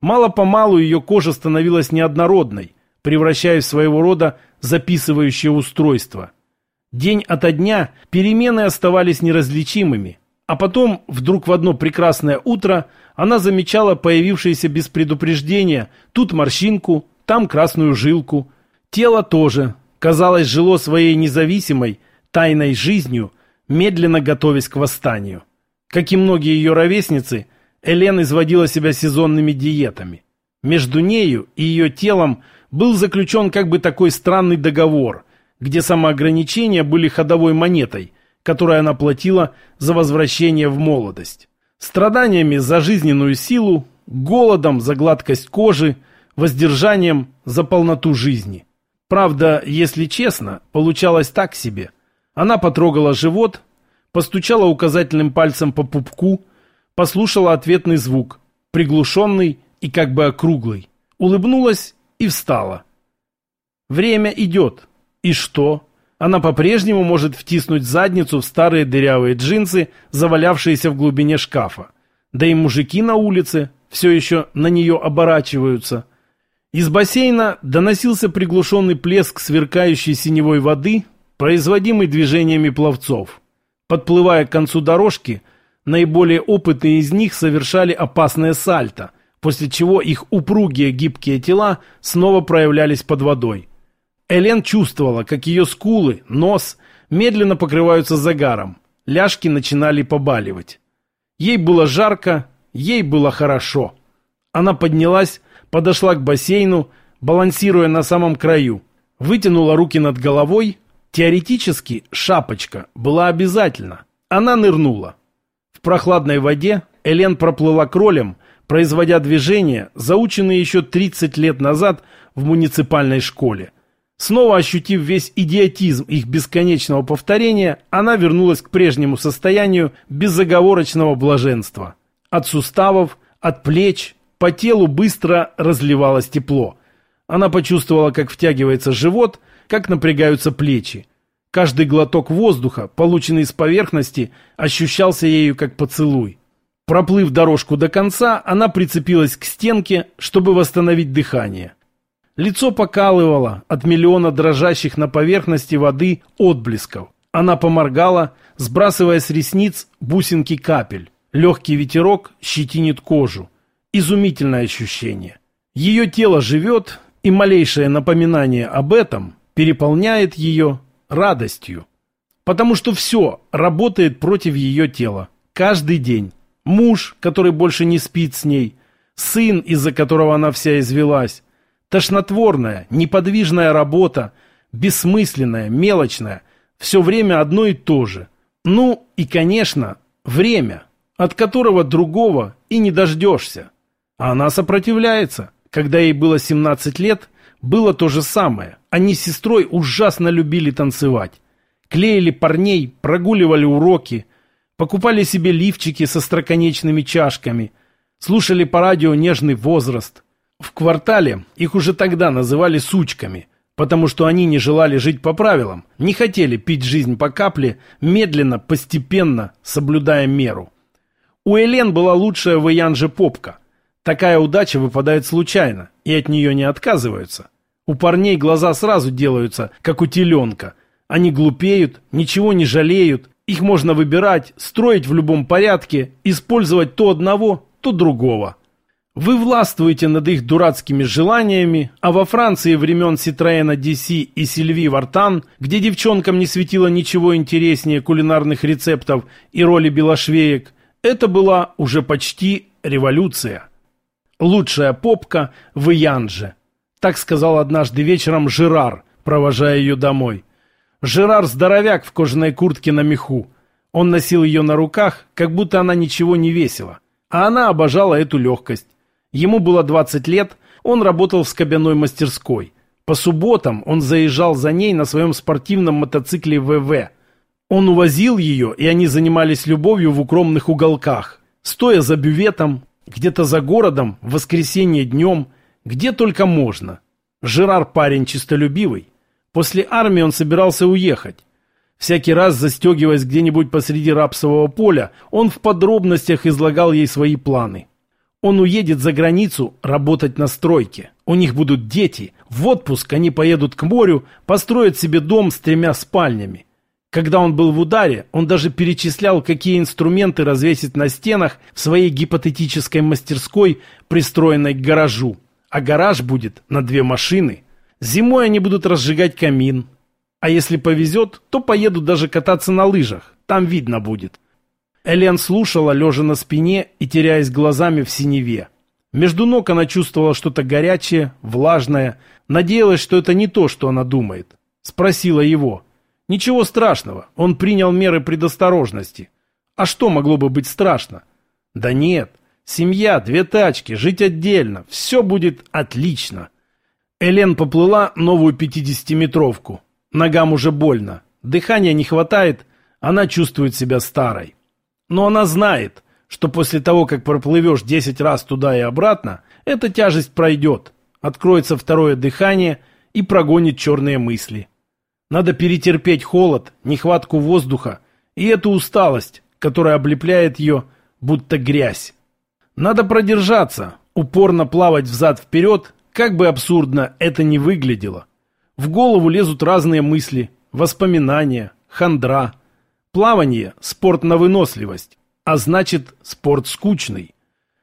Мало-помалу ее кожа становилась неоднородной, превращаясь в своего рода записывающее устройство. День ото дня перемены оставались неразличимыми, а потом, вдруг в одно прекрасное утро, она замечала появившееся без предупреждения тут морщинку, там красную жилку. Тело тоже, казалось, жило своей независимой, тайной жизнью, медленно готовясь к восстанию. Как и многие ее ровесницы, Элен изводила себя сезонными диетами. Между нею и ее телом был заключен как бы такой странный договор, где самоограничения были ходовой монетой, которую она платила за возвращение в молодость. Страданиями за жизненную силу, голодом за гладкость кожи, воздержанием за полноту жизни. Правда, если честно, получалось так себе. Она потрогала живот, постучала указательным пальцем по пупку, послушала ответный звук, приглушенный и как бы округлый, улыбнулась и встала. Время идет. И что? Она по-прежнему может втиснуть задницу в старые дырявые джинсы, завалявшиеся в глубине шкафа. Да и мужики на улице все еще на нее оборачиваются. Из бассейна доносился приглушенный плеск сверкающей синевой воды, производимый движениями пловцов. Подплывая к концу дорожки, наиболее опытные из них совершали опасное сальто, после чего их упругие гибкие тела снова проявлялись под водой. Элен чувствовала, как ее скулы, нос медленно покрываются загаром. Ляжки начинали побаливать. Ей было жарко, ей было хорошо. Она поднялась, подошла к бассейну, балансируя на самом краю. Вытянула руки над головой. Теоретически шапочка была обязательна. Она нырнула. В прохладной воде Элен проплыла кролем, производя движения, заученные еще 30 лет назад в муниципальной школе. Снова ощутив весь идиотизм их бесконечного повторения, она вернулась к прежнему состоянию безоговорочного блаженства. От суставов, от плеч, по телу быстро разливалось тепло. Она почувствовала, как втягивается живот, как напрягаются плечи. Каждый глоток воздуха, полученный с поверхности, ощущался ею как поцелуй. Проплыв дорожку до конца, она прицепилась к стенке, чтобы восстановить дыхание. Лицо покалывало от миллиона дрожащих на поверхности воды отблесков. Она поморгала, сбрасывая с ресниц бусинки капель. Легкий ветерок щетинит кожу. Изумительное ощущение. Ее тело живет, и малейшее напоминание об этом переполняет ее радостью. Потому что все работает против ее тела. Каждый день. Муж, который больше не спит с ней. Сын, из-за которого она вся извелась Тошнотворная, неподвижная работа, бессмысленная, мелочная, все время одно и то же. Ну и, конечно, время, от которого другого и не дождешься. А она сопротивляется. Когда ей было 17 лет, было то же самое. Они с сестрой ужасно любили танцевать. Клеили парней, прогуливали уроки, покупали себе лифчики со строконечными чашками, слушали по радио «Нежный возраст», в квартале их уже тогда называли «сучками», потому что они не желали жить по правилам, не хотели пить жизнь по капле, медленно, постепенно, соблюдая меру. У Элен была лучшая в Янже попка. Такая удача выпадает случайно, и от нее не отказываются. У парней глаза сразу делаются, как у теленка. Они глупеют, ничего не жалеют, их можно выбирать, строить в любом порядке, использовать то одного, то другого. Вы властвуете над их дурацкими желаниями, а во Франции времен Ситроена DC и Сильви Вартан, где девчонкам не светило ничего интереснее кулинарных рецептов и роли белошвеек, это была уже почти революция. Лучшая попка в Янже. Так сказал однажды вечером Жерар, провожая ее домой. Жерар здоровяк в кожаной куртке на меху. Он носил ее на руках, как будто она ничего не весила. А она обожала эту легкость. Ему было 20 лет, он работал в скобяной мастерской. По субботам он заезжал за ней на своем спортивном мотоцикле ВВ. Он увозил ее, и они занимались любовью в укромных уголках, стоя за бюветом, где-то за городом, в воскресенье днем, где только можно. Жерар парень чистолюбивый. После армии он собирался уехать. Всякий раз, застегиваясь где-нибудь посреди рапсового поля, он в подробностях излагал ей свои планы. Он уедет за границу работать на стройке. У них будут дети. В отпуск они поедут к морю, построят себе дом с тремя спальнями. Когда он был в ударе, он даже перечислял, какие инструменты развесить на стенах в своей гипотетической мастерской, пристроенной к гаражу. А гараж будет на две машины. Зимой они будут разжигать камин. А если повезет, то поедут даже кататься на лыжах. Там видно будет. Элен слушала, лежа на спине и теряясь глазами в синеве. Между ног она чувствовала что-то горячее, влажное, надеялась, что это не то, что она думает. Спросила его. Ничего страшного, он принял меры предосторожности. А что могло бы быть страшно? Да нет, семья, две тачки, жить отдельно, все будет отлично. Элен поплыла новую пятидесятиметровку. Ногам уже больно, дыхания не хватает, она чувствует себя старой. Но она знает, что после того, как проплывешь 10 раз туда и обратно, эта тяжесть пройдет, откроется второе дыхание и прогонит черные мысли. Надо перетерпеть холод, нехватку воздуха и эту усталость, которая облепляет ее, будто грязь. Надо продержаться, упорно плавать взад-вперед, как бы абсурдно это ни выглядело. В голову лезут разные мысли, воспоминания, хандра, Плавание – спорт на выносливость, а значит, спорт скучный.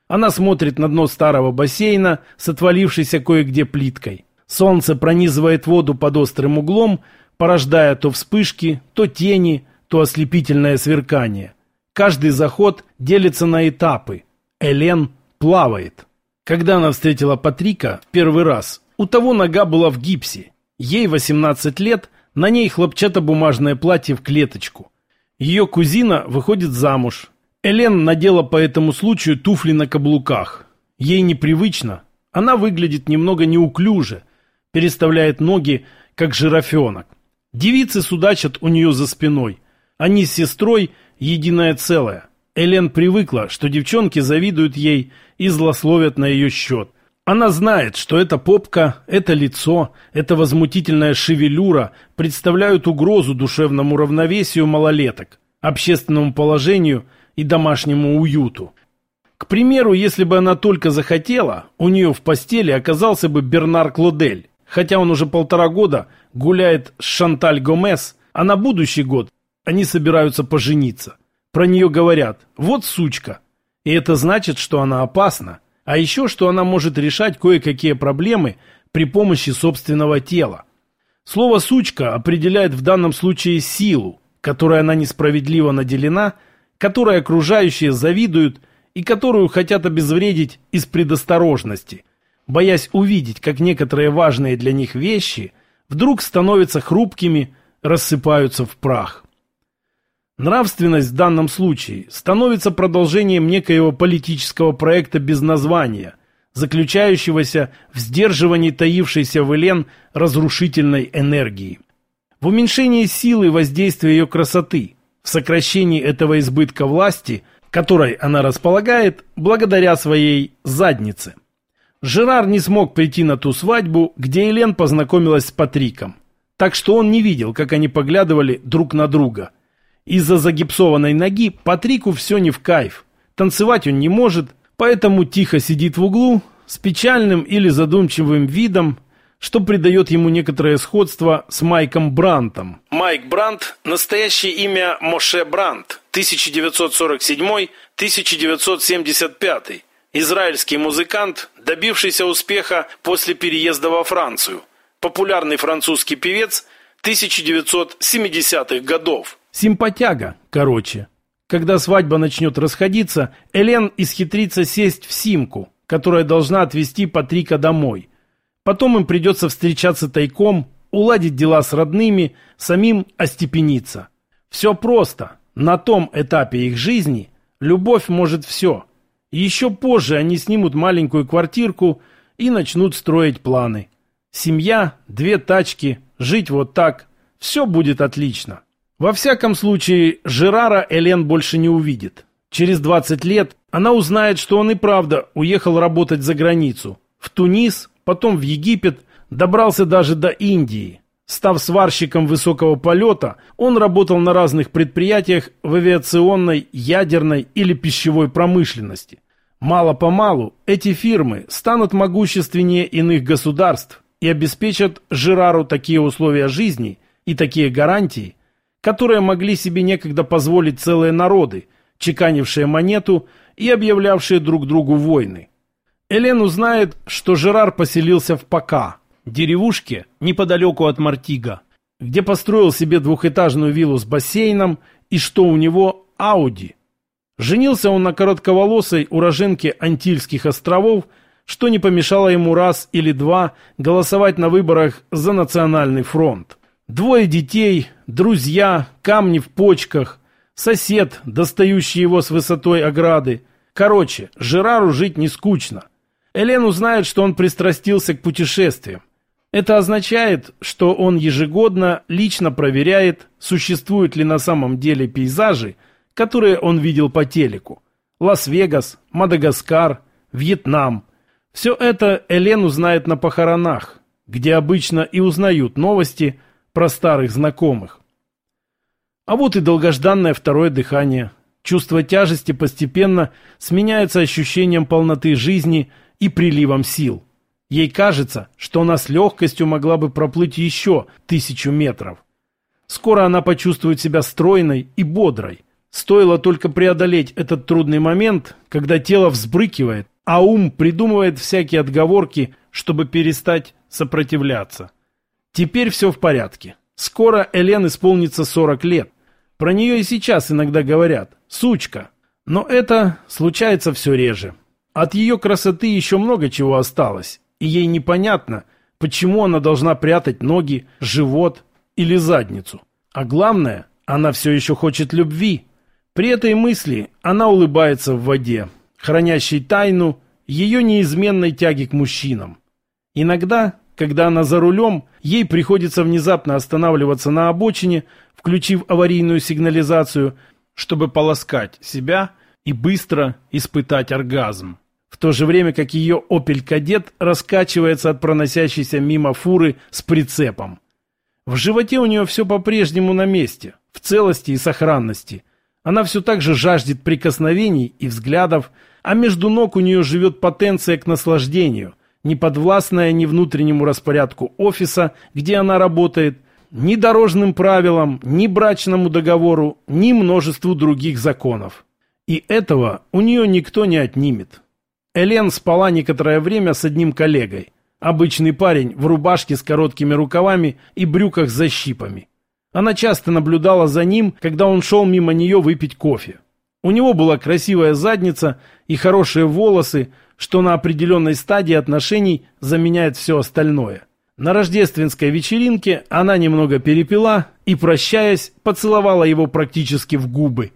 Она смотрит на дно старого бассейна с отвалившейся кое-где плиткой. Солнце пронизывает воду под острым углом, порождая то вспышки, то тени, то ослепительное сверкание. Каждый заход делится на этапы. Элен плавает. Когда она встретила Патрика в первый раз, у того нога была в гипсе. Ей 18 лет, на ней хлопчатобумажное платье в клеточку. Ее кузина выходит замуж. Элен надела по этому случаю туфли на каблуках. Ей непривычно. Она выглядит немного неуклюже, переставляет ноги, как жирафенок. Девицы судачат у нее за спиной. Они с сестрой единое целое. Элен привыкла, что девчонки завидуют ей и злословят на ее счет. Она знает, что эта попка, это лицо, эта возмутительная шевелюра представляют угрозу душевному равновесию малолеток, общественному положению и домашнему уюту. К примеру, если бы она только захотела, у нее в постели оказался бы Бернар Клодель, хотя он уже полтора года гуляет с Шанталь Гомес, а на будущий год они собираются пожениться. Про нее говорят «вот сучка», и это значит, что она опасна. А еще, что она может решать кое-какие проблемы при помощи собственного тела. Слово «сучка» определяет в данном случае силу, которой она несправедливо наделена, которой окружающие завидуют и которую хотят обезвредить из предосторожности, боясь увидеть, как некоторые важные для них вещи вдруг становятся хрупкими, рассыпаются в прах. Нравственность в данном случае становится продолжением некоего политического проекта без названия, заключающегося в сдерживании таившейся в Элен разрушительной энергии. В уменьшении силы воздействия ее красоты, в сокращении этого избытка власти, которой она располагает благодаря своей заднице. Жерар не смог прийти на ту свадьбу, где Элен познакомилась с Патриком, так что он не видел, как они поглядывали друг на друга – из-за загипсованной ноги Патрику все не в кайф. Танцевать он не может, поэтому тихо сидит в углу с печальным или задумчивым видом, что придает ему некоторое сходство с Майком Брантом. Майк Брант – настоящее имя Моше Брант, 1947-1975. Израильский музыкант, добившийся успеха после переезда во Францию. Популярный французский певец 1970-х годов. Симпатяга, короче. Когда свадьба начнет расходиться, Элен исхитрится сесть в Симку, которая должна отвезти Патрика домой. Потом им придется встречаться тайком, уладить дела с родными, самим остепениться. Все просто. На том этапе их жизни любовь может все. Еще позже они снимут маленькую квартирку и начнут строить планы. Семья, две тачки, жить вот так. Все будет отлично. Во всяком случае, Жерара Элен больше не увидит. Через 20 лет она узнает, что он и правда уехал работать за границу. В Тунис, потом в Египет, добрался даже до Индии. Став сварщиком высокого полета, он работал на разных предприятиях в авиационной, ядерной или пищевой промышленности. Мало-помалу эти фирмы станут могущественнее иных государств и обеспечат Жерару такие условия жизни и такие гарантии, которые могли себе некогда позволить целые народы, чеканившие монету и объявлявшие друг другу войны. Элен узнает, что Жерар поселился в Пока, деревушке неподалеку от Мартига, где построил себе двухэтажную виллу с бассейном и что у него Ауди. Женился он на коротковолосой уроженке Антильских островов, что не помешало ему раз или два голосовать на выборах за национальный фронт. Двое детей, друзья, камни в почках, сосед, достающий его с высотой ограды. Короче, Жерару жить не скучно. Элен узнает, что он пристрастился к путешествиям. Это означает, что он ежегодно лично проверяет, существуют ли на самом деле пейзажи, которые он видел по телеку. Лас-Вегас, Мадагаскар, Вьетнам. Все это Элен узнает на похоронах, где обычно и узнают новости про старых знакомых. А вот и долгожданное второе дыхание. Чувство тяжести постепенно сменяется ощущением полноты жизни и приливом сил. Ей кажется, что она с легкостью могла бы проплыть еще тысячу метров. Скоро она почувствует себя стройной и бодрой. Стоило только преодолеть этот трудный момент, когда тело взбрыкивает, а ум придумывает всякие отговорки, чтобы перестать сопротивляться. Теперь все в порядке. Скоро Элен исполнится 40 лет. Про нее и сейчас иногда говорят «сучка». Но это случается все реже. От ее красоты еще много чего осталось, и ей непонятно, почему она должна прятать ноги, живот или задницу. А главное, она все еще хочет любви. При этой мысли она улыбается в воде, хранящей тайну ее неизменной тяги к мужчинам. Иногда когда она за рулем, ей приходится внезапно останавливаться на обочине, включив аварийную сигнализацию, чтобы полоскать себя и быстро испытать оргазм. В то же время как ее «Опель Кадет» раскачивается от проносящейся мимо фуры с прицепом. В животе у нее все по-прежнему на месте, в целости и сохранности. Она все так же жаждет прикосновений и взглядов, а между ног у нее живет потенция к наслаждению – не подвластная ни внутреннему распорядку офиса, где она работает, ни дорожным правилам, ни брачному договору, ни множеству других законов. И этого у нее никто не отнимет. Элен спала некоторое время с одним коллегой. Обычный парень в рубашке с короткими рукавами и брюках с защипами. Она часто наблюдала за ним, когда он шел мимо нее выпить кофе. У него была красивая задница и хорошие волосы, что на определенной стадии отношений заменяет все остальное. На рождественской вечеринке она немного перепила и, прощаясь, поцеловала его практически в губы.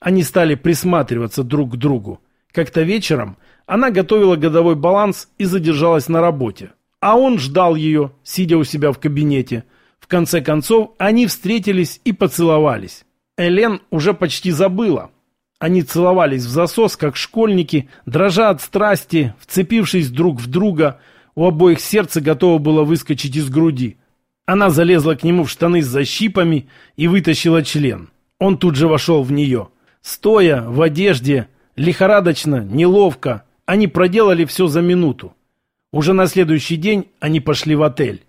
Они стали присматриваться друг к другу. Как-то вечером она готовила годовой баланс и задержалась на работе. А он ждал ее, сидя у себя в кабинете. В конце концов, они встретились и поцеловались. Элен уже почти забыла, они целовались в засос, как школьники, дрожа от страсти, вцепившись друг в друга. У обоих сердце готово было выскочить из груди. Она залезла к нему в штаны с защипами и вытащила член. Он тут же вошел в нее. Стоя, в одежде, лихорадочно, неловко, они проделали все за минуту. Уже на следующий день они пошли в отель.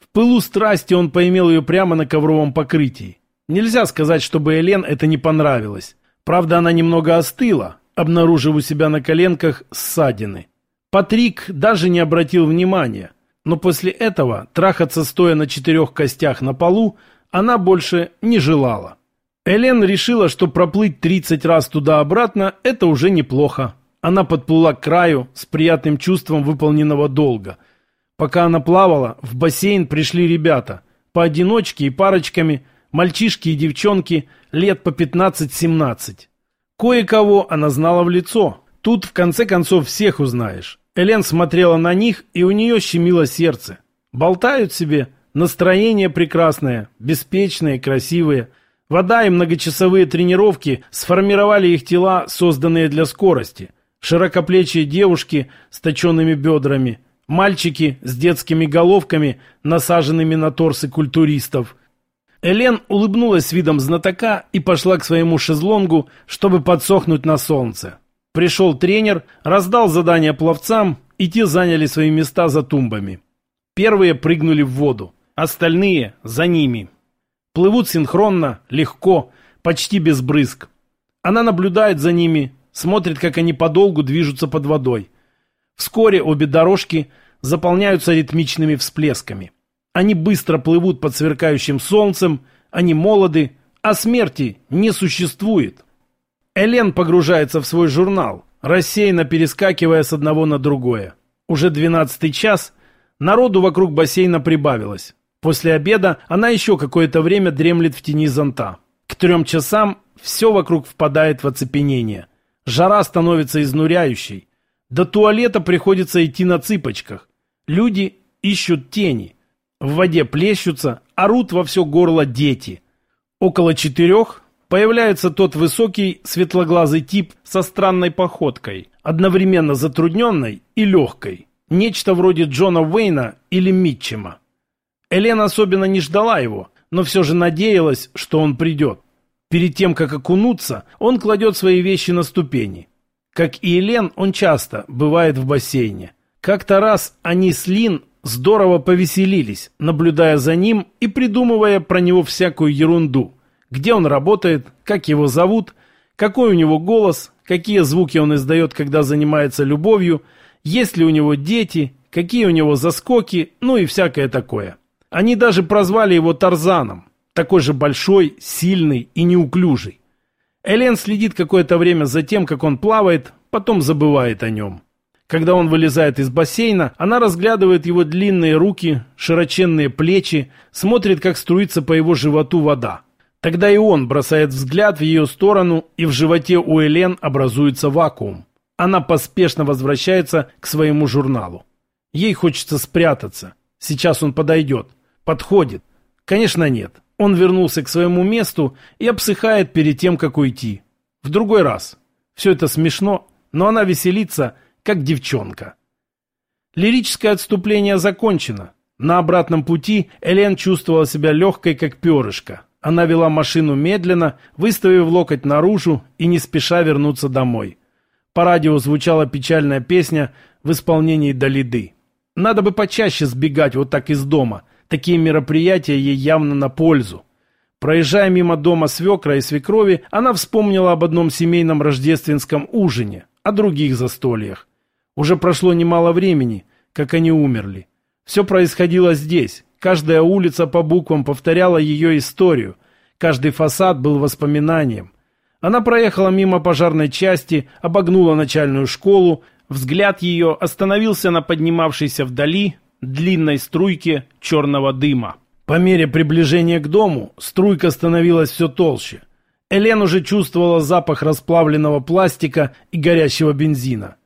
В пылу страсти он поимел ее прямо на ковровом покрытии. Нельзя сказать, чтобы Элен это не понравилось. Правда, она немного остыла, обнаружив у себя на коленках ссадины. Патрик даже не обратил внимания, но после этого трахаться стоя на четырех костях на полу она больше не желала. Элен решила, что проплыть 30 раз туда-обратно – это уже неплохо. Она подплыла к краю с приятным чувством выполненного долга. Пока она плавала, в бассейн пришли ребята, поодиночке и парочками – мальчишки и девчонки лет по 15-17. Кое-кого она знала в лицо. Тут в конце концов всех узнаешь. Элен смотрела на них, и у нее щемило сердце. Болтают себе, настроение прекрасное, беспечные, красивые. Вода и многочасовые тренировки сформировали их тела, созданные для скорости. Широкоплечие девушки с точенными бедрами, мальчики с детскими головками, насаженными на торсы культуристов – Элен улыбнулась видом знатока и пошла к своему шезлонгу, чтобы подсохнуть на солнце. Пришел тренер, раздал задание пловцам, и те заняли свои места за тумбами. Первые прыгнули в воду, остальные за ними. Плывут синхронно, легко, почти без брызг. Она наблюдает за ними, смотрит, как они подолгу движутся под водой. Вскоре обе дорожки заполняются ритмичными всплесками. Они быстро плывут под сверкающим солнцем, они молоды, а смерти не существует. Элен погружается в свой журнал, рассеянно перескакивая с одного на другое. Уже двенадцатый час, народу вокруг бассейна прибавилось. После обеда она еще какое-то время дремлет в тени зонта. К трем часам все вокруг впадает в оцепенение. Жара становится изнуряющей. До туалета приходится идти на цыпочках. Люди ищут тени. В воде плещутся, орут во все горло дети. Около четырех появляется тот высокий светлоглазый тип со странной походкой, одновременно затрудненной и легкой. Нечто вроде Джона Уэйна или Митчема. Элен особенно не ждала его, но все же надеялась, что он придет. Перед тем, как окунуться, он кладет свои вещи на ступени. Как и Элен, он часто бывает в бассейне. Как-то раз они с Лин здорово повеселились, наблюдая за ним и придумывая про него всякую ерунду – где он работает, как его зовут, какой у него голос, какие звуки он издает, когда занимается любовью, есть ли у него дети, какие у него заскоки, ну и всякое такое. Они даже прозвали его Тарзаном, такой же большой, сильный и неуклюжий. Элен следит какое-то время за тем, как он плавает, потом забывает о нем. Когда он вылезает из бассейна, она разглядывает его длинные руки, широченные плечи, смотрит, как струится по его животу вода. Тогда и он бросает взгляд в ее сторону, и в животе у Элен образуется вакуум. Она поспешно возвращается к своему журналу. Ей хочется спрятаться. Сейчас он подойдет. Подходит. Конечно, нет. Он вернулся к своему месту и обсыхает перед тем, как уйти. В другой раз. Все это смешно, но она веселится, как девчонка. Лирическое отступление закончено. На обратном пути Элен чувствовала себя легкой, как перышко. Она вела машину медленно, выставив локоть наружу и не спеша вернуться домой. По радио звучала печальная песня в исполнении Далиды. Надо бы почаще сбегать вот так из дома. Такие мероприятия ей явно на пользу. Проезжая мимо дома свекра и свекрови, она вспомнила об одном семейном рождественском ужине, о других застольях. Уже прошло немало времени, как они умерли. Все происходило здесь, Каждая улица по буквам повторяла ее историю. Каждый фасад был воспоминанием. Она проехала мимо пожарной части, обогнула начальную школу. Взгляд ее остановился на поднимавшейся вдали длинной струйке черного дыма. По мере приближения к дому струйка становилась все толще. Элен уже чувствовала запах расплавленного пластика и горящего бензина.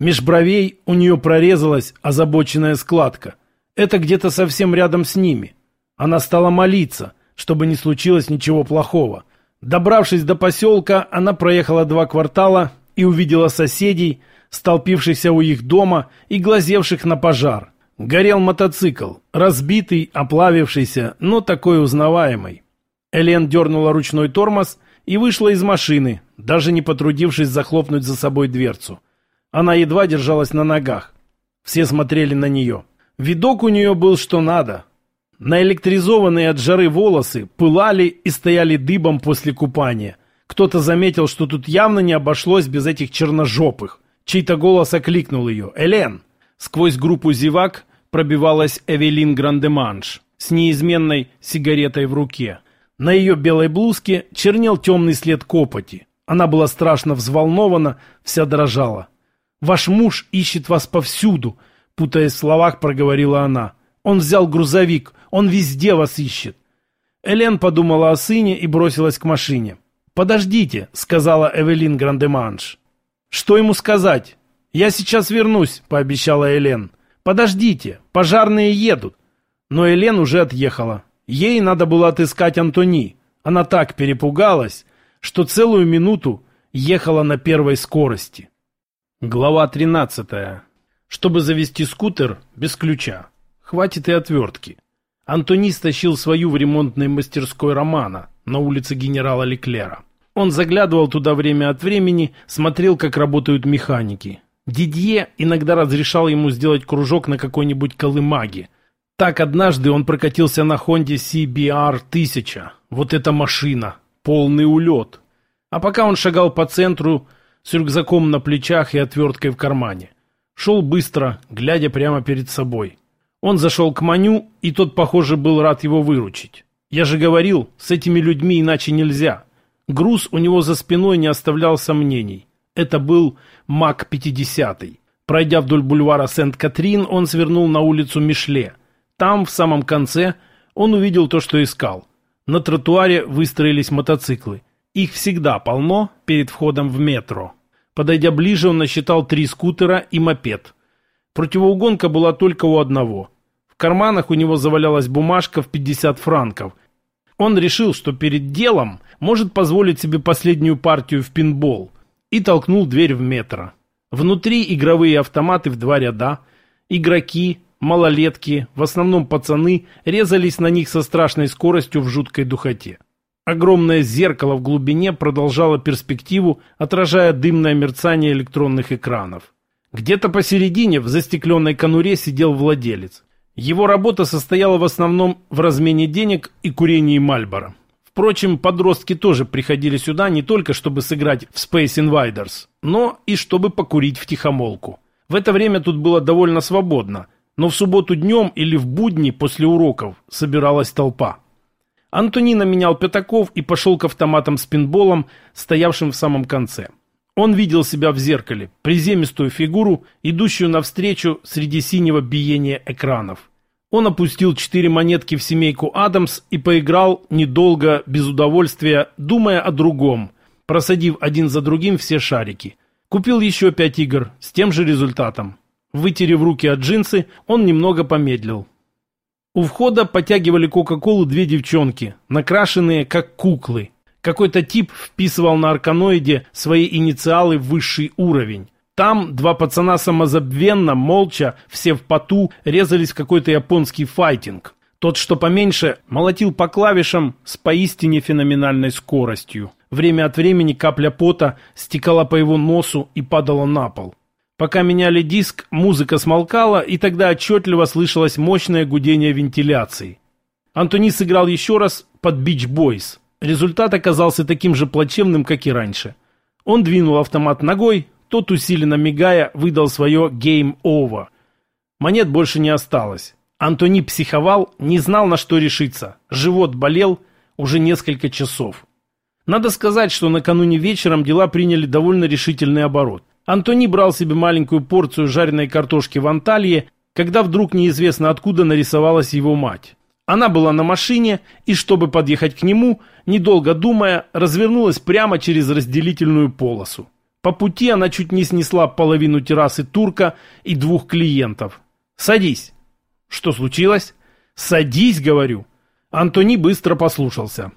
Меж бровей у нее прорезалась озабоченная складка. Это где-то совсем рядом с ними. Она стала молиться, чтобы не случилось ничего плохого. Добравшись до поселка, она проехала два квартала и увидела соседей, столпившихся у их дома и глазевших на пожар. Горел мотоцикл, разбитый, оплавившийся, но такой узнаваемый. Элен дернула ручной тормоз и вышла из машины, даже не потрудившись захлопнуть за собой дверцу. Она едва держалась на ногах. Все смотрели на нее. Видок у нее был что надо. Наэлектризованные от жары волосы пылали и стояли дыбом после купания. Кто-то заметил, что тут явно не обошлось без этих черножопых. Чей-то голос окликнул ее. «Элен!» Сквозь группу зевак пробивалась Эвелин Грандеманш с неизменной сигаретой в руке. На ее белой блузке чернел темный след копоти. Она была страшно взволнована, вся дрожала. «Ваш муж ищет вас повсюду», путаясь в словах, проговорила она. «Он взял грузовик, он везде вас ищет». Элен подумала о сыне и бросилась к машине. «Подождите», — сказала Эвелин Грандеманш. «Что ему сказать?» «Я сейчас вернусь», — пообещала Элен. «Подождите, пожарные едут». Но Элен уже отъехала. Ей надо было отыскать Антони. Она так перепугалась, что целую минуту ехала на первой скорости. Глава тринадцатая. Чтобы завести скутер без ключа. Хватит и отвертки. Антони стащил свою в ремонтной мастерской Романа на улице генерала Леклера. Он заглядывал туда время от времени, смотрел, как работают механики. Дидье иногда разрешал ему сделать кружок на какой-нибудь колымаге. Так однажды он прокатился на Хонде CBR-1000. Вот эта машина. Полный улет. А пока он шагал по центру с рюкзаком на плечах и отверткой в кармане. Шел быстро, глядя прямо перед собой. Он зашел к Маню, и тот, похоже, был рад его выручить. Я же говорил, с этими людьми иначе нельзя. Груз у него за спиной не оставлял сомнений. Это был МАК-50. Пройдя вдоль бульвара Сент-Катрин, он свернул на улицу Мишле. Там, в самом конце, он увидел то, что искал. На тротуаре выстроились мотоциклы. Их всегда полно перед входом в метро. Подойдя ближе, он насчитал три скутера и мопед. Противоугонка была только у одного. В карманах у него завалялась бумажка в 50 франков. Он решил, что перед делом может позволить себе последнюю партию в пинбол – и толкнул дверь в метро. Внутри игровые автоматы в два ряда. Игроки, малолетки, в основном пацаны, резались на них со страшной скоростью в жуткой духоте. Огромное зеркало в глубине продолжало перспективу, отражая дымное мерцание электронных экранов. Где-то посередине в застекленной конуре сидел владелец. Его работа состояла в основном в размене денег и курении Мальбора. Впрочем, подростки тоже приходили сюда не только чтобы сыграть в Space Invaders, но и чтобы покурить в тихомолку. В это время тут было довольно свободно, но в субботу днем или в будни после уроков собиралась толпа. Антонина менял пятаков и пошел к автоматам с пинболом, стоявшим в самом конце. Он видел себя в зеркале, приземистую фигуру, идущую навстречу среди синего биения экранов. Он опустил четыре монетки в семейку Адамс и поиграл недолго, без удовольствия, думая о другом, просадив один за другим все шарики. Купил еще пять игр с тем же результатом. Вытерев руки от джинсы, он немного помедлил. У входа потягивали Кока-Колу две девчонки, накрашенные как куклы. Какой-то тип вписывал на арканоиде свои инициалы в высший уровень. Там два пацана самозабвенно, молча, все в поту, резались в какой-то японский файтинг. Тот, что поменьше, молотил по клавишам с поистине феноменальной скоростью. Время от времени капля пота стекала по его носу и падала на пол. Пока меняли диск, музыка смолкала, и тогда отчетливо слышалось мощное гудение вентиляции. Антони сыграл еще раз под Beach Boys. Результат оказался таким же плачевным, как и раньше. Он двинул автомат ногой, тот, усиленно мигая, выдал свое «Game Over». Монет больше не осталось. Антони психовал, не знал, на что решиться. Живот болел уже несколько часов. Надо сказать, что накануне вечером дела приняли довольно решительный оборот. Антони брал себе маленькую порцию жареной картошки в Анталье, когда вдруг неизвестно откуда нарисовалась его мать. Она была на машине и, чтобы подъехать к нему, недолго думая, развернулась прямо через разделительную полосу. По пути она чуть не снесла половину террасы турка и двух клиентов. «Садись». «Что случилось?» «Садись», говорю. Антони быстро послушался.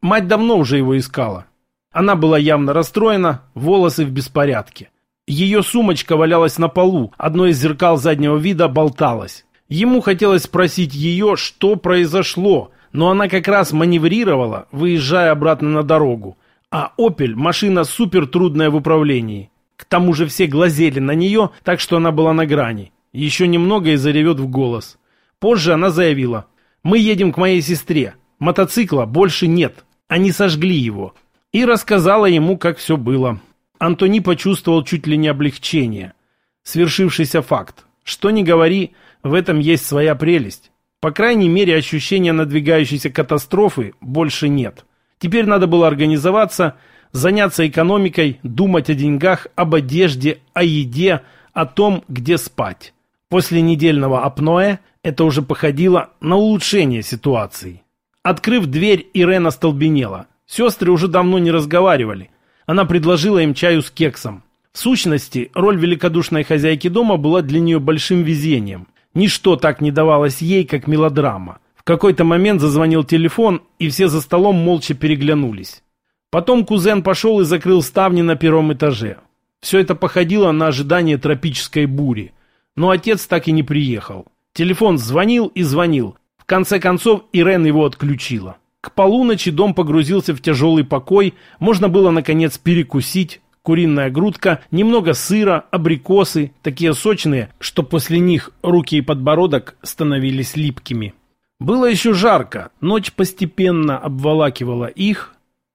Мать давно уже его искала. Она была явно расстроена, волосы в беспорядке. Ее сумочка валялась на полу, одно из зеркал заднего вида болталось. Ему хотелось спросить ее, что произошло, но она как раз маневрировала, выезжая обратно на дорогу. А «Опель» – машина супер трудная в управлении. К тому же все глазели на нее, так что она была на грани. Еще немного и заревет в голос. Позже она заявила, «Мы едем к моей сестре. Мотоцикла больше нет. Они сожгли его». И рассказала ему, как все было. Антони почувствовал чуть ли не облегчение. Свершившийся факт. Что ни говори, в этом есть своя прелесть. По крайней мере, ощущения надвигающейся катастрофы больше нет. Теперь надо было организоваться, заняться экономикой, думать о деньгах, об одежде, о еде, о том, где спать. После недельного апноэ это уже походило на улучшение ситуации. Открыв дверь, Ирена остолбенела. Сестры уже давно не разговаривали. Она предложила им чаю с кексом. В сущности, роль великодушной хозяйки дома была для нее большим везением. Ничто так не давалось ей, как мелодрама. В какой-то момент зазвонил телефон, и все за столом молча переглянулись. Потом кузен пошел и закрыл ставни на первом этаже. Все это походило на ожидание тропической бури. Но отец так и не приехал. Телефон звонил и звонил. В конце концов Ирен его отключила. К полуночи дом погрузился в тяжелый покой, можно было, наконец, перекусить, куриная грудка, немного сыра, абрикосы, такие сочные, что после них руки и подбородок становились липкими. Было еще жарко, ночь постепенно обволакивала их,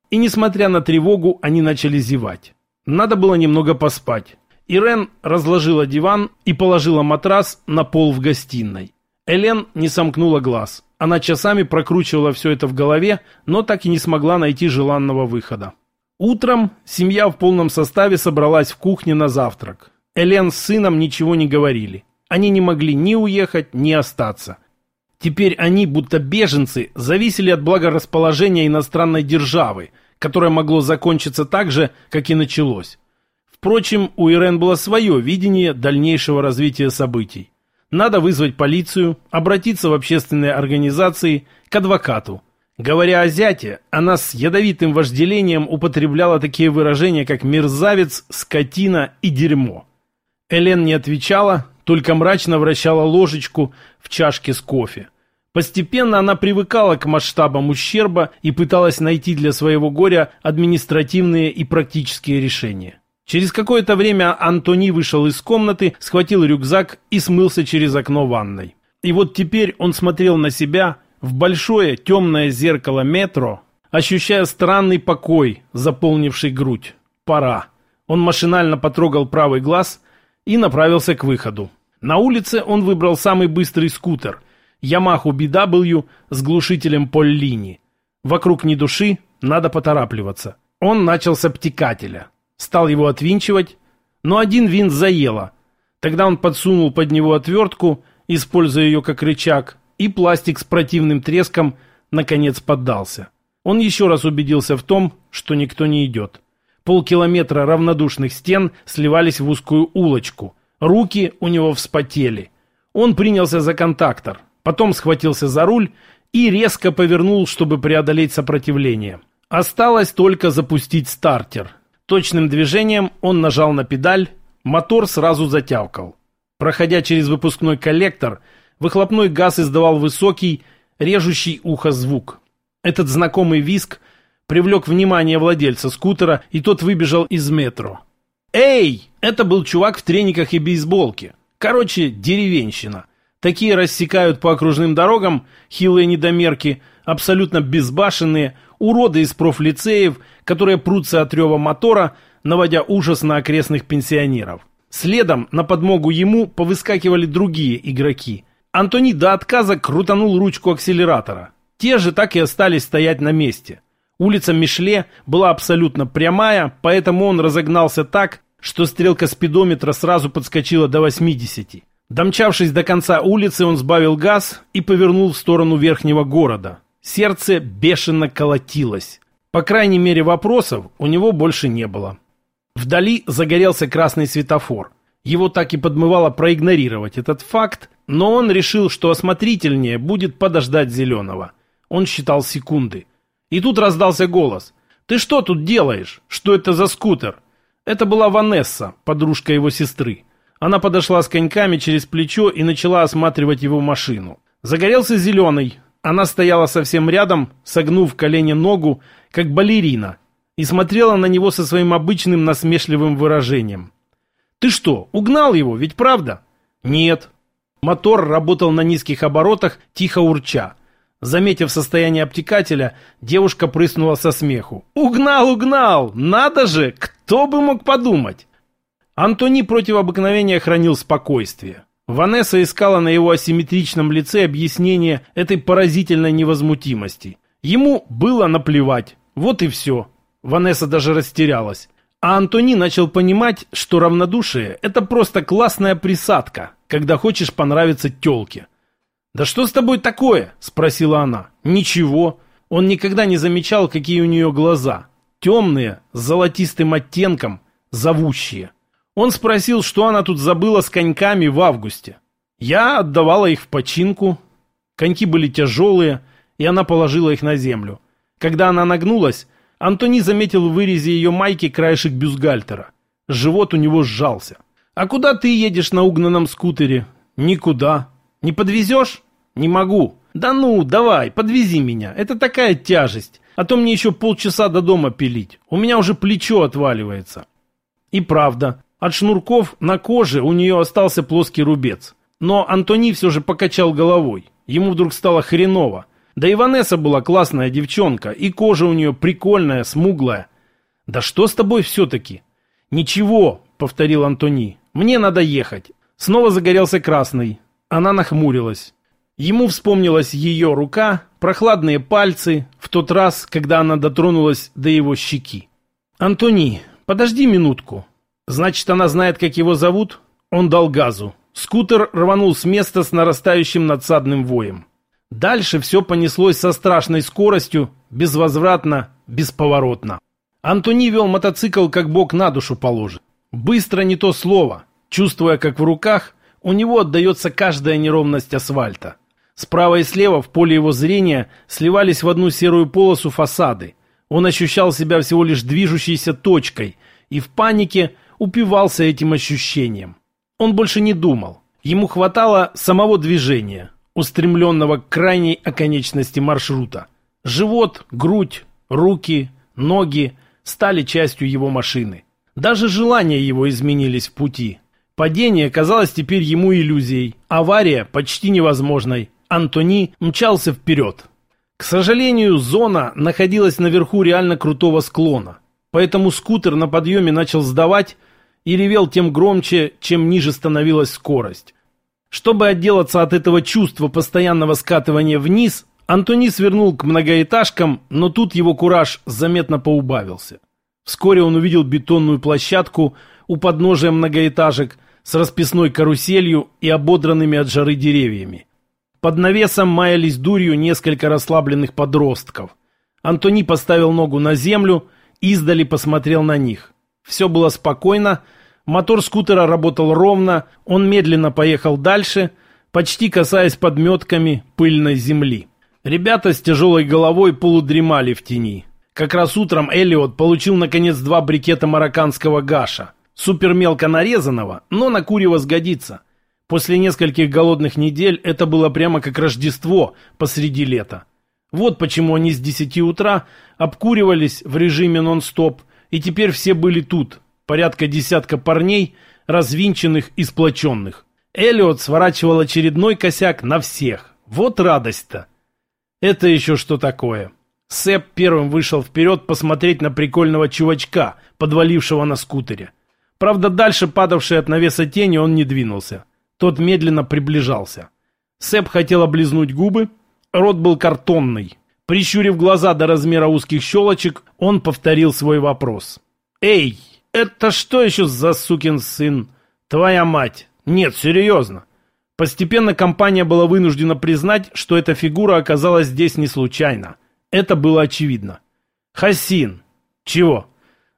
и, несмотря на тревогу, они начали зевать. Надо было немного поспать. Ирен разложила диван и положила матрас на пол в гостиной. Элен не сомкнула глаз. Она часами прокручивала все это в голове, но так и не смогла найти желанного выхода. Утром семья в полном составе собралась в кухне на завтрак. Элен с сыном ничего не говорили. Они не могли ни уехать, ни остаться. Теперь они, будто беженцы, зависели от благорасположения иностранной державы, которое могло закончиться так же, как и началось. Впрочем, у Ирен было свое видение дальнейшего развития событий. Надо вызвать полицию, обратиться в общественные организации, к адвокату. Говоря о зяте, она с ядовитым вожделением употребляла такие выражения, как «мерзавец», «скотина» и «дерьмо». Элен не отвечала, только мрачно вращала ложечку в чашке с кофе. Постепенно она привыкала к масштабам ущерба и пыталась найти для своего горя административные и практические решения. Через какое-то время Антони вышел из комнаты, схватил рюкзак и смылся через окно ванной. И вот теперь он смотрел на себя, в большое темное зеркало метро, ощущая странный покой, заполнивший грудь. Пора. Он машинально потрогал правый глаз и направился к выходу. На улице он выбрал самый быстрый скутер – Yamaha BW с глушителем Поллини. Вокруг ни души, надо поторапливаться. Он начал с обтекателя. Стал его отвинчивать, но один винт заело. Тогда он подсунул под него отвертку, используя ее как рычаг, и пластик с противным треском наконец поддался. Он еще раз убедился в том, что никто не идет. Полкилометра равнодушных стен сливались в узкую улочку. Руки у него вспотели. Он принялся за контактор, потом схватился за руль и резко повернул, чтобы преодолеть сопротивление. Осталось только запустить стартер. Точным движением он нажал на педаль, мотор сразу затявкал. Проходя через выпускной коллектор, выхлопной газ издавал высокий, режущий ухо звук. Этот знакомый виск привлек внимание владельца скутера, и тот выбежал из метро. «Эй!» Это был чувак в трениках и бейсболке. Короче, деревенщина. Такие рассекают по окружным дорогам, хилые недомерки, абсолютно безбашенные, уроды из профлицеев, которые прутся от рева мотора, наводя ужас на окрестных пенсионеров. Следом на подмогу ему повыскакивали другие игроки. Антони до отказа крутанул ручку акселератора. Те же так и остались стоять на месте. Улица Мишле была абсолютно прямая, поэтому он разогнался так, что стрелка спидометра сразу подскочила до 80. Домчавшись до конца улицы, он сбавил газ и повернул в сторону верхнего города. Сердце бешено колотилось. По крайней мере, вопросов у него больше не было. Вдали загорелся красный светофор. Его так и подмывало проигнорировать этот факт, но он решил, что осмотрительнее будет подождать зеленого. Он считал секунды. И тут раздался голос. «Ты что тут делаешь? Что это за скутер?» Это была Ванесса, подружка его сестры. Она подошла с коньками через плечо и начала осматривать его машину. Загорелся зеленый, она стояла совсем рядом, согнув колени ногу, как балерина, и смотрела на него со своим обычным насмешливым выражением. «Ты что, угнал его, ведь правда?» «Нет». Мотор работал на низких оборотах, тихо урча. Заметив состояние обтекателя, девушка прыснула со смеху. «Угнал, угнал! Надо же! Кто бы мог подумать!» Антони против обыкновения хранил спокойствие. Ванесса искала на его асимметричном лице объяснение этой поразительной невозмутимости. Ему было наплевать. Вот и все. Ванесса даже растерялась. А Антони начал понимать, что равнодушие – это просто классная присадка, когда хочешь понравиться тёлке. «Да что с тобой такое?» – спросила она. «Ничего». Он никогда не замечал, какие у нее глаза. Темные, с золотистым оттенком, зовущие. Он спросил, что она тут забыла с коньками в августе. Я отдавала их в починку. Коньки были тяжелые, и она положила их на землю. Когда она нагнулась, Антони заметил в вырезе ее майки краешек бюстгальтера. Живот у него сжался. «А куда ты едешь на угнанном скутере?» «Никуда». «Не подвезешь?» «Не могу. «Да ну, давай, подвези меня, это такая тяжесть, а то мне еще полчаса до дома пилить, у меня уже плечо отваливается». И правда, от шнурков на коже у нее остался плоский рубец. Но Антони все же покачал головой. Ему вдруг стало хреново. Да и Ванесса была классная девчонка, и кожа у нее прикольная, смуглая. «Да что с тобой все-таки?» «Ничего», — повторил Антони, — «мне надо ехать». Снова загорелся красный. Она нахмурилась. Ему вспомнилась ее рука, прохладные пальцы, в тот раз, когда она дотронулась до его щеки. «Антони, подожди минутку». «Значит, она знает, как его зовут?» Он дал газу. Скутер рванул с места с нарастающим надсадным воем. Дальше все понеслось со страшной скоростью, безвозвратно, бесповоротно. Антони вел мотоцикл, как бог на душу положит. Быстро не то слово, чувствуя, как в руках у него отдается каждая неровность асфальта. Справа и слева в поле его зрения сливались в одну серую полосу фасады. Он ощущал себя всего лишь движущейся точкой и в панике упивался этим ощущением. Он больше не думал. Ему хватало самого движения, устремленного к крайней оконечности маршрута. Живот, грудь, руки, ноги стали частью его машины. Даже желания его изменились в пути. Падение казалось теперь ему иллюзией, авария почти невозможной. Антони мчался вперед. К сожалению, зона находилась наверху реально крутого склона, поэтому скутер на подъеме начал сдавать и ревел тем громче, чем ниже становилась скорость. Чтобы отделаться от этого чувства постоянного скатывания вниз, Антони свернул к многоэтажкам, но тут его кураж заметно поубавился. Вскоре он увидел бетонную площадку у подножия многоэтажек с расписной каруселью и ободранными от жары деревьями. Под навесом маялись дурью несколько расслабленных подростков. Антони поставил ногу на землю, издали посмотрел на них. Все было спокойно, мотор скутера работал ровно, он медленно поехал дальше, почти касаясь подметками пыльной земли. Ребята с тяжелой головой полудремали в тени. Как раз утром Элliot получил наконец два брикета марокканского гаша. Супер мелко нарезанного, но на курево сгодится. После нескольких голодных недель это было прямо как Рождество посреди лета. Вот почему они с 10 утра обкуривались в режиме нон-стоп – и теперь все были тут, порядка десятка парней, развинченных и сплоченных. Эллиот сворачивал очередной косяк на всех. Вот радость-то! Это еще что такое? Сэп первым вышел вперед посмотреть на прикольного чувачка, подвалившего на скутере. Правда, дальше падавшей от навеса тени он не двинулся. Тот медленно приближался. Сэп хотел облизнуть губы. Рот был картонный, Прищурив глаза до размера узких щелочек, он повторил свой вопрос. «Эй, это что еще за сукин сын? Твоя мать! Нет, серьезно!» Постепенно компания была вынуждена признать, что эта фигура оказалась здесь не случайно. Это было очевидно. «Хасин!» «Чего?»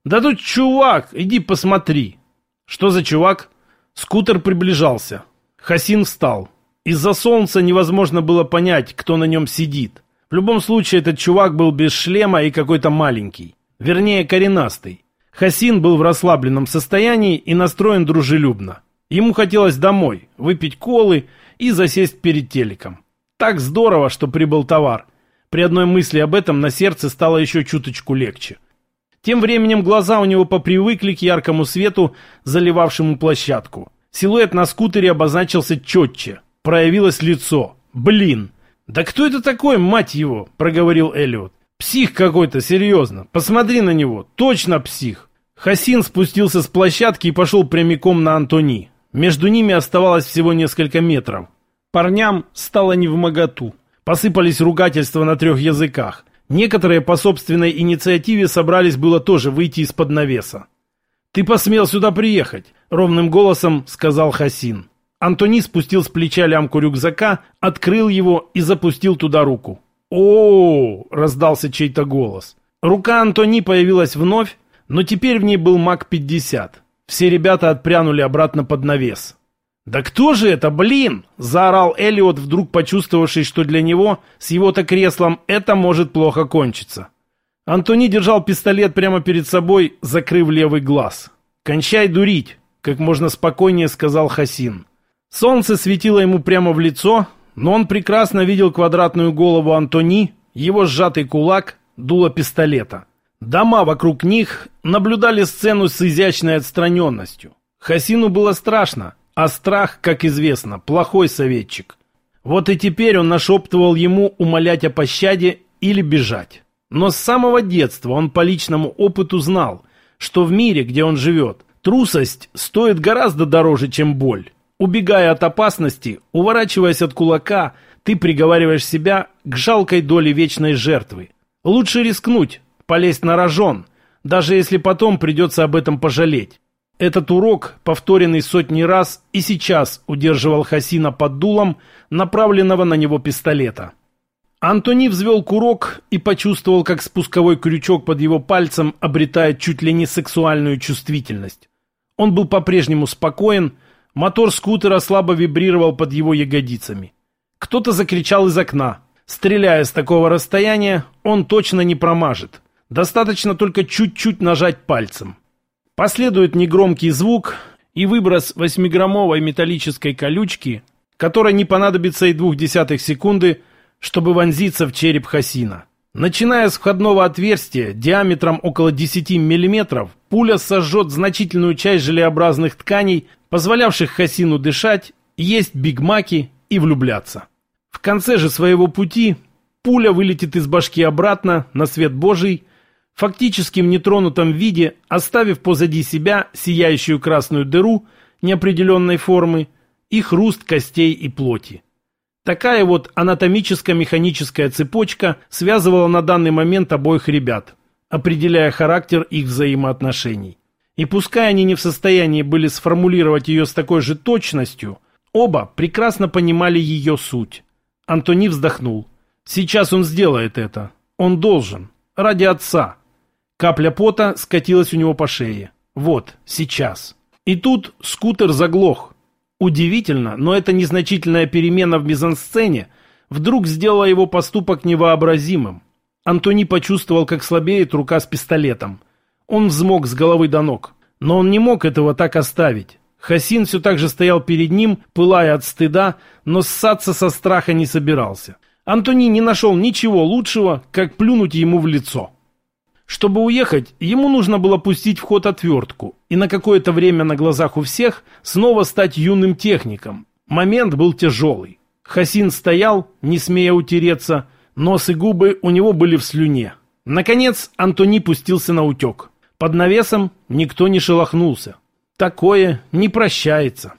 «Да тут чувак, иди посмотри!» «Что за чувак?» Скутер приближался. Хасин встал. Из-за солнца невозможно было понять, кто на нем сидит. В любом случае, этот чувак был без шлема и какой-то маленький. Вернее, коренастый. Хасин был в расслабленном состоянии и настроен дружелюбно. Ему хотелось домой, выпить колы и засесть перед телеком. Так здорово, что прибыл товар. При одной мысли об этом на сердце стало еще чуточку легче. Тем временем глаза у него попривыкли к яркому свету, заливавшему площадку. Силуэт на скутере обозначился четче. Проявилось лицо. Блин! «Да кто это такой, мать его?» – проговорил Эллиот. «Псих какой-то, серьезно. Посмотри на него. Точно псих». Хасин спустился с площадки и пошел прямиком на Антони. Между ними оставалось всего несколько метров. Парням стало невмоготу. Посыпались ругательства на трех языках. Некоторые по собственной инициативе собрались было тоже выйти из-под навеса. «Ты посмел сюда приехать», — ровным голосом сказал Хасин. Антони спустил с плеча лямку рюкзака, открыл его и запустил туда руку. о, раздался чей-то голос. Рука Антони появилась вновь, но теперь в ней был МАК-50. Все ребята отпрянули обратно под навес. «Да кто же это, блин?» – заорал Элиот, вдруг почувствовавший, что для него, с его-то креслом, это может плохо кончиться. Антони держал пистолет прямо перед собой, закрыв левый глаз. «Кончай дурить», – как можно спокойнее сказал Хасин. Солнце светило ему прямо в лицо, но он прекрасно видел квадратную голову Антони, его сжатый кулак, дуло пистолета. Дома вокруг них наблюдали сцену с изящной отстраненностью. Хасину было страшно, а страх, как известно, плохой советчик. Вот и теперь он нашептывал ему умолять о пощаде или бежать. Но с самого детства он по личному опыту знал, что в мире, где он живет, трусость стоит гораздо дороже, чем боль. Убегая от опасности, уворачиваясь от кулака, ты приговариваешь себя к жалкой доле вечной жертвы. Лучше рискнуть, полезть на рожон, даже если потом придется об этом пожалеть. Этот урок, повторенный сотни раз, и сейчас удерживал Хасина под дулом направленного на него пистолета. Антони взвел курок и почувствовал, как спусковой крючок под его пальцем обретает чуть ли не сексуальную чувствительность. Он был по-прежнему спокоен, мотор скутера слабо вибрировал под его ягодицами. Кто-то закричал из окна. Стреляя с такого расстояния, он точно не промажет. Достаточно только чуть-чуть нажать пальцем. Последует негромкий звук и выброс восьмиграммовой металлической колючки, которой не понадобится и двух десятых секунды, чтобы вонзиться в череп Хасина. Начиная с входного отверстия диаметром около 10 мм, пуля сожжет значительную часть желеобразных тканей, позволявших Хасину дышать, есть бигмаки и влюбляться. В конце же своего пути пуля вылетит из башки обратно на свет Божий – фактически в нетронутом виде, оставив позади себя сияющую красную дыру неопределенной формы и хруст костей и плоти. Такая вот анатомическо-механическая цепочка связывала на данный момент обоих ребят, определяя характер их взаимоотношений. И пускай они не в состоянии были сформулировать ее с такой же точностью, оба прекрасно понимали ее суть. Антони вздохнул. Сейчас он сделает это. Он должен. Ради отца. Капля пота скатилась у него по шее. Вот, сейчас. И тут скутер заглох. Удивительно, но эта незначительная перемена в мизансцене вдруг сделала его поступок невообразимым. Антони почувствовал, как слабеет рука с пистолетом. Он взмок с головы до ног. Но он не мог этого так оставить. Хасин все так же стоял перед ним, пылая от стыда, но ссаться со страха не собирался. Антони не нашел ничего лучшего, как плюнуть ему в лицо. Чтобы уехать, ему нужно было пустить в ход отвертку и на какое-то время на глазах у всех снова стать юным техником. Момент был тяжелый. Хасин стоял, не смея утереться, нос и губы у него были в слюне. Наконец Антони пустился на утек. Под навесом никто не шелохнулся. Такое не прощается.